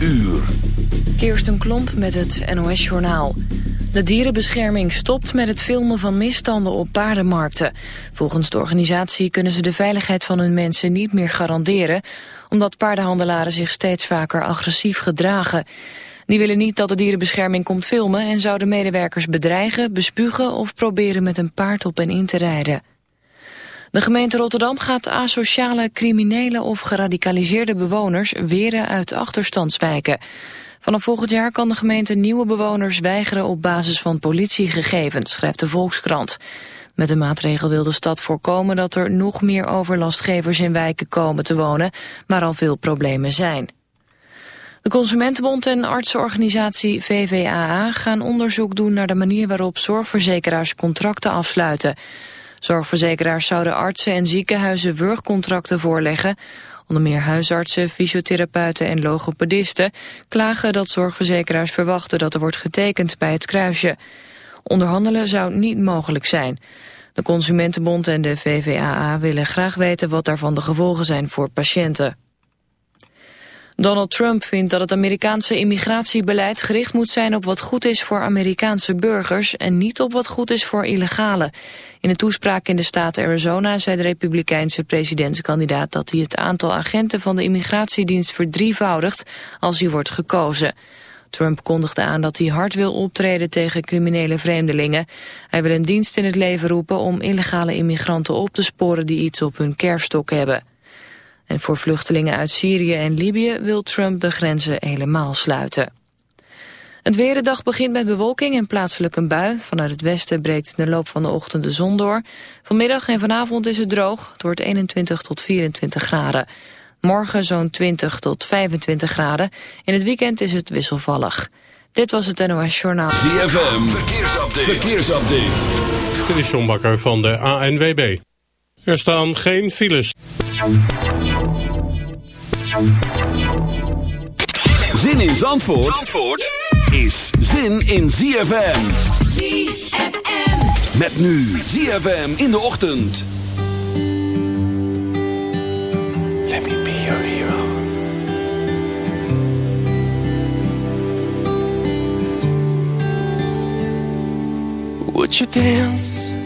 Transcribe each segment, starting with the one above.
uur. Kirsten Klomp met het NOS-journaal. De dierenbescherming stopt met het filmen van misstanden op paardenmarkten. Volgens de organisatie kunnen ze de veiligheid van hun mensen niet meer garanderen... omdat paardenhandelaren zich steeds vaker agressief gedragen. Die willen niet dat de dierenbescherming komt filmen... en zouden medewerkers bedreigen, bespugen of proberen met een paard op en in te rijden. De gemeente Rotterdam gaat asociale, criminele of geradicaliseerde bewoners weren uit achterstandswijken. Vanaf volgend jaar kan de gemeente nieuwe bewoners weigeren op basis van politiegegevens, schrijft de Volkskrant. Met de maatregel wil de stad voorkomen dat er nog meer overlastgevers in wijken komen te wonen, waar al veel problemen zijn. De Consumentenbond en artsenorganisatie VVAA gaan onderzoek doen naar de manier waarop zorgverzekeraars contracten afsluiten. Zorgverzekeraars zouden artsen en ziekenhuizen wurgcontracten voorleggen. Onder meer huisartsen, fysiotherapeuten en logopedisten klagen dat zorgverzekeraars verwachten dat er wordt getekend bij het kruisje. Onderhandelen zou niet mogelijk zijn. De Consumentenbond en de VVAA willen graag weten wat daarvan de gevolgen zijn voor patiënten. Donald Trump vindt dat het Amerikaanse immigratiebeleid gericht moet zijn op wat goed is voor Amerikaanse burgers en niet op wat goed is voor illegalen. In een toespraak in de staat Arizona zei de republikeinse presidentskandidaat dat hij het aantal agenten van de immigratiedienst verdrievoudigt als hij wordt gekozen. Trump kondigde aan dat hij hard wil optreden tegen criminele vreemdelingen. Hij wil een dienst in het leven roepen om illegale immigranten op te sporen die iets op hun kerfstok hebben. En voor vluchtelingen uit Syrië en Libië wil Trump de grenzen helemaal sluiten. Het weer de dag begint met bewolking en plaatselijk een bui. Vanuit het westen breekt in de loop van de ochtend de zon door. Vanmiddag en vanavond is het droog. Het wordt 21 tot 24 graden. Morgen zo'n 20 tot 25 graden. In het weekend is het wisselvallig. Dit was het NOS Journaal. ZFM, verkeersupdate. verkeersupdate. Dit is John Bakker van de ANWB. Er staan geen files. Zin in Zandvoort, Zandvoort is zin in ZFM. ZFM. Met nu ZFM in de ochtend. Let me be your hero. Would you dance?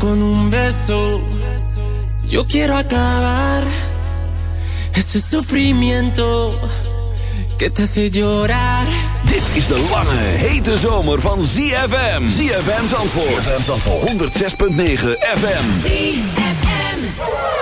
con un beso. Yo quiero acabar ese sufrimiento que te hace llorar. Dit is de lange, hete zomer van ZFM. ZFM Zandvoort. ZFM Zandvoort. 106.9 FM. ZFM.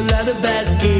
a lot of bad girls.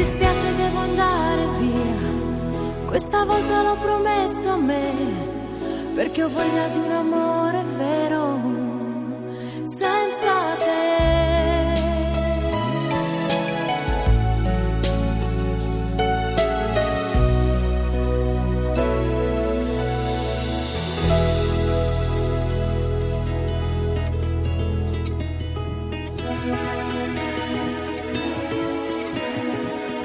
dispiace, devo andare via. Questa volta l'ho promesso a me, perché ho voglia di un amore vero. Senza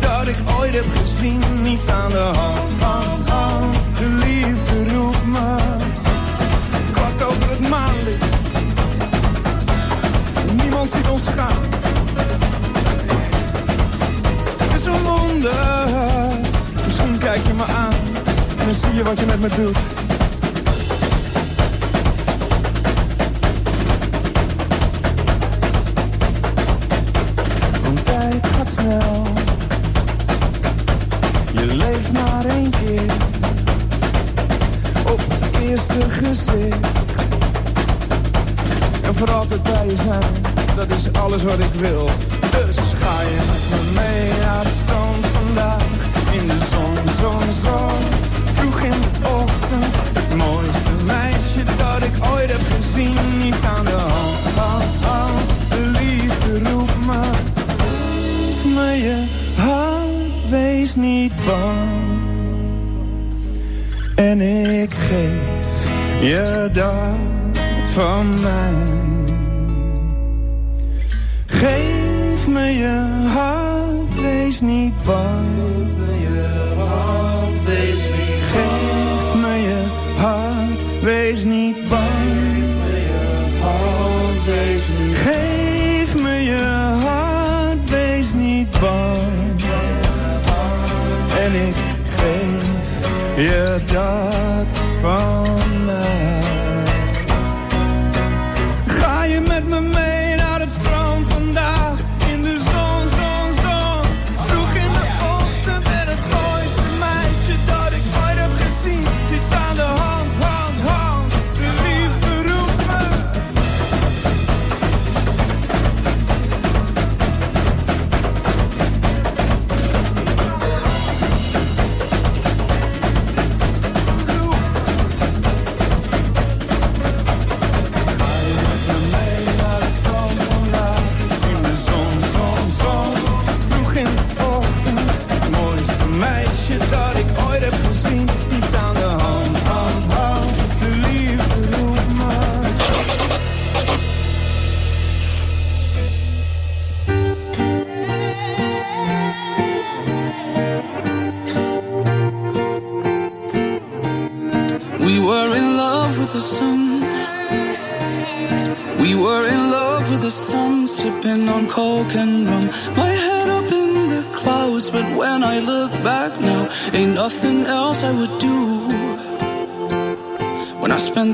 dat ik ooit heb gezien. Niets aan de hand, van al De liefde roept me. Kwart over het maanlicht. Niemand ziet ons gaan. Het is een wonder. Misschien kijk je me aan. En dan zie je wat je met me doet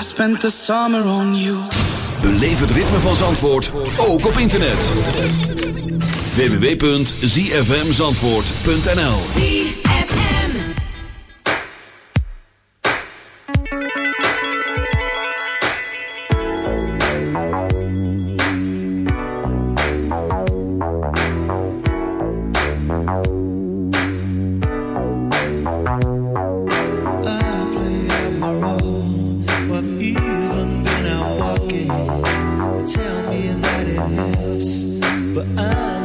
I spent the summer on you. Beleef het ritme van Zandvoort, ook op internet. www.zfmzandvoort.nl helps, but I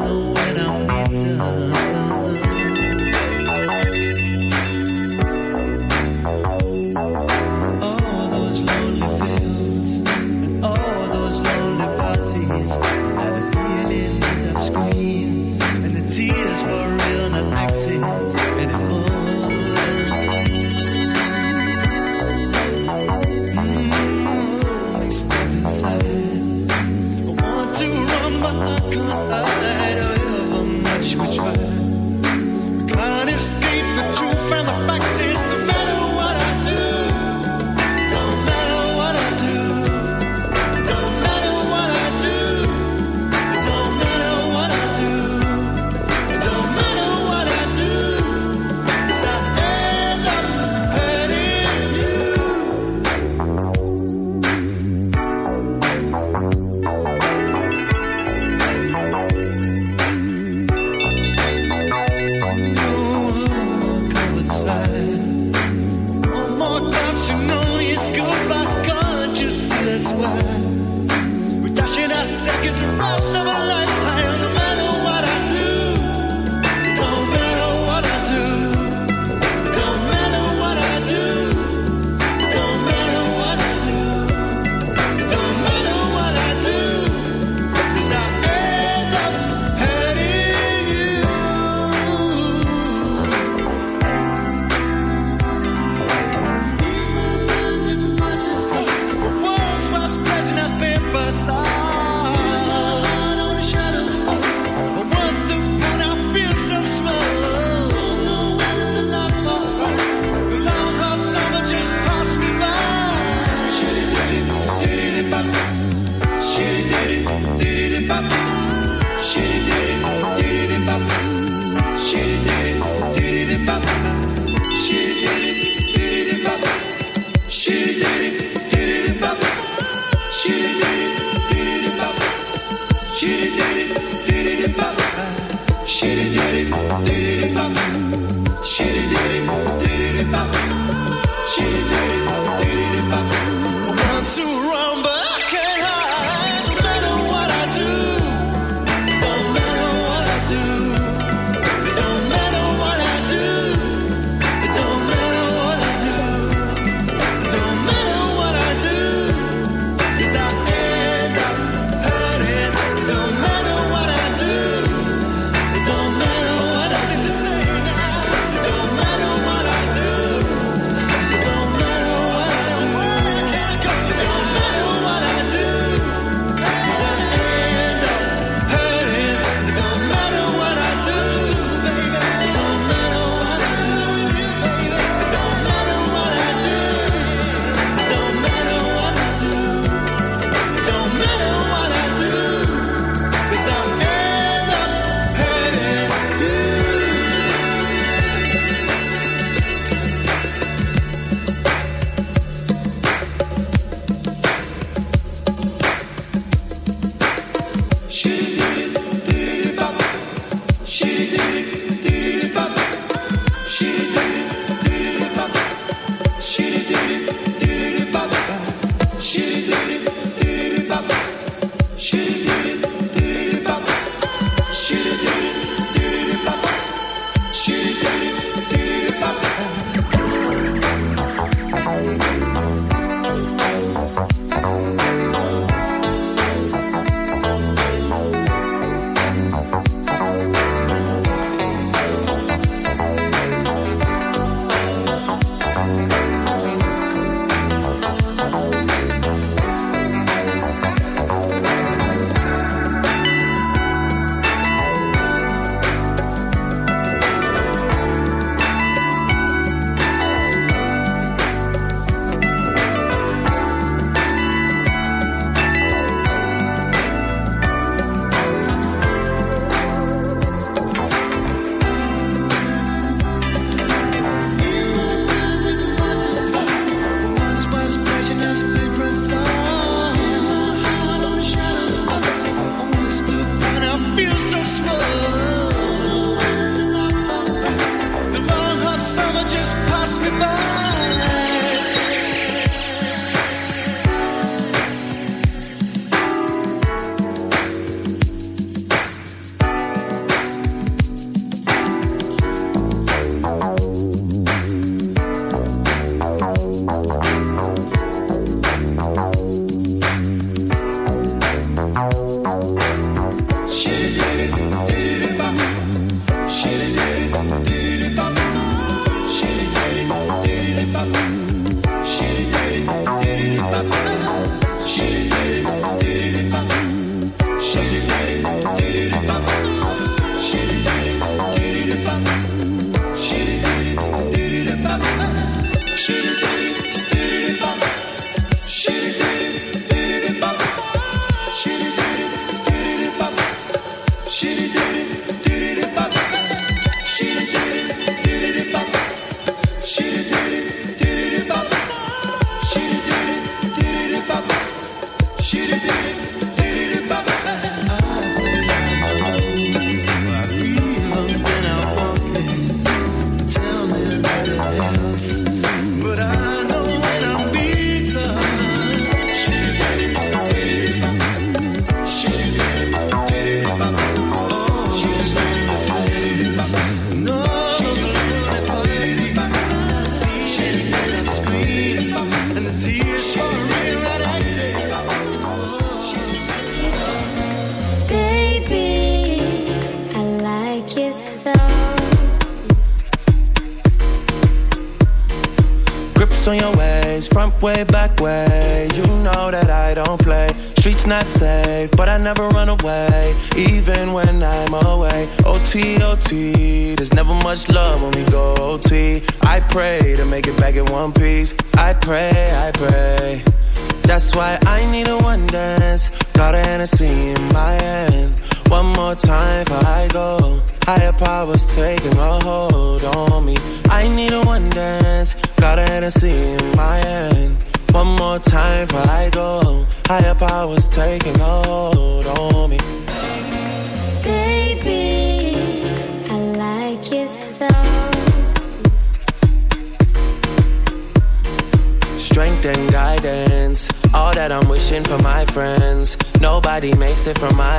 She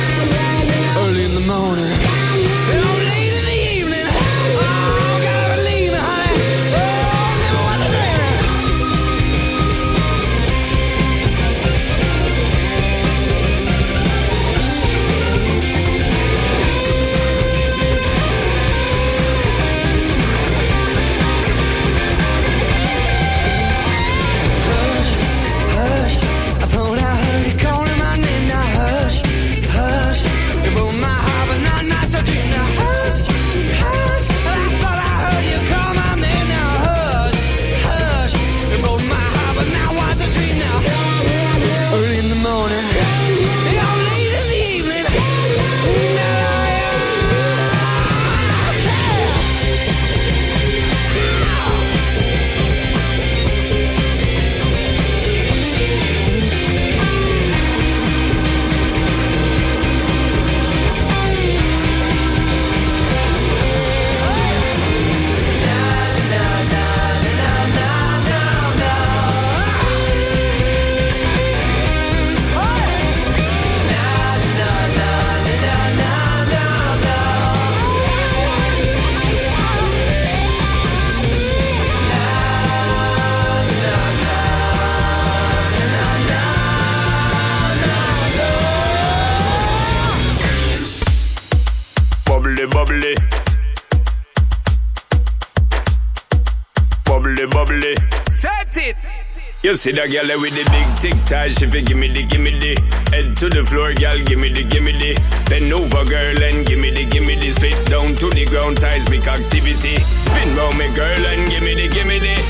Thank you. See that girl with the big tic tac, she fi gimme the gimme the. Head to the floor, girl, gimme the gimme the. Bend over, girl, and gimme the gimme the. Spit down to the ground, seismic activity. Spin round me, girl, and gimme the gimme the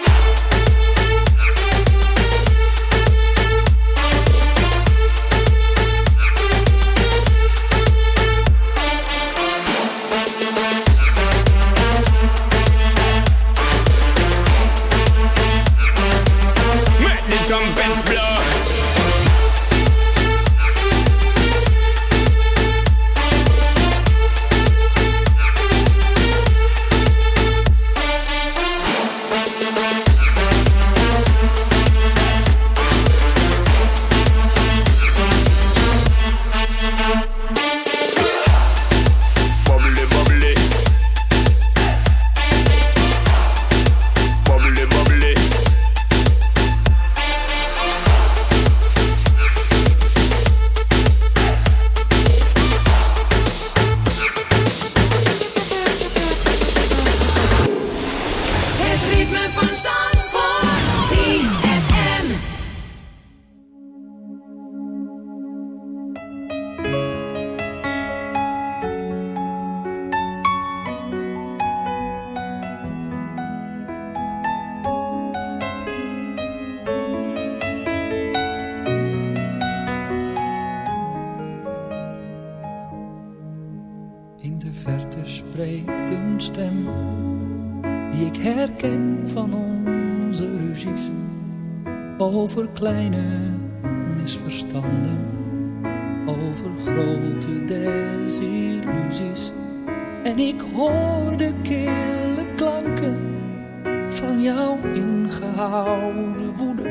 Jouw ingehouden woede.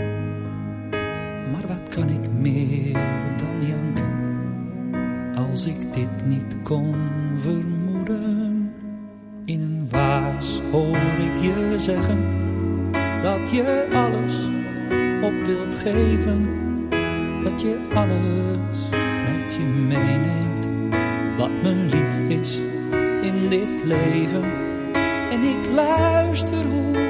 Maar wat kan ik meer dan janken als ik dit niet kon vermoeden? In een waas hoor ik je zeggen dat je alles op wilt geven. Dat je alles met je meeneemt. Wat me lief is in dit leven. En ik luister hoe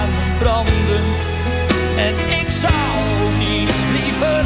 En ik zou niets liever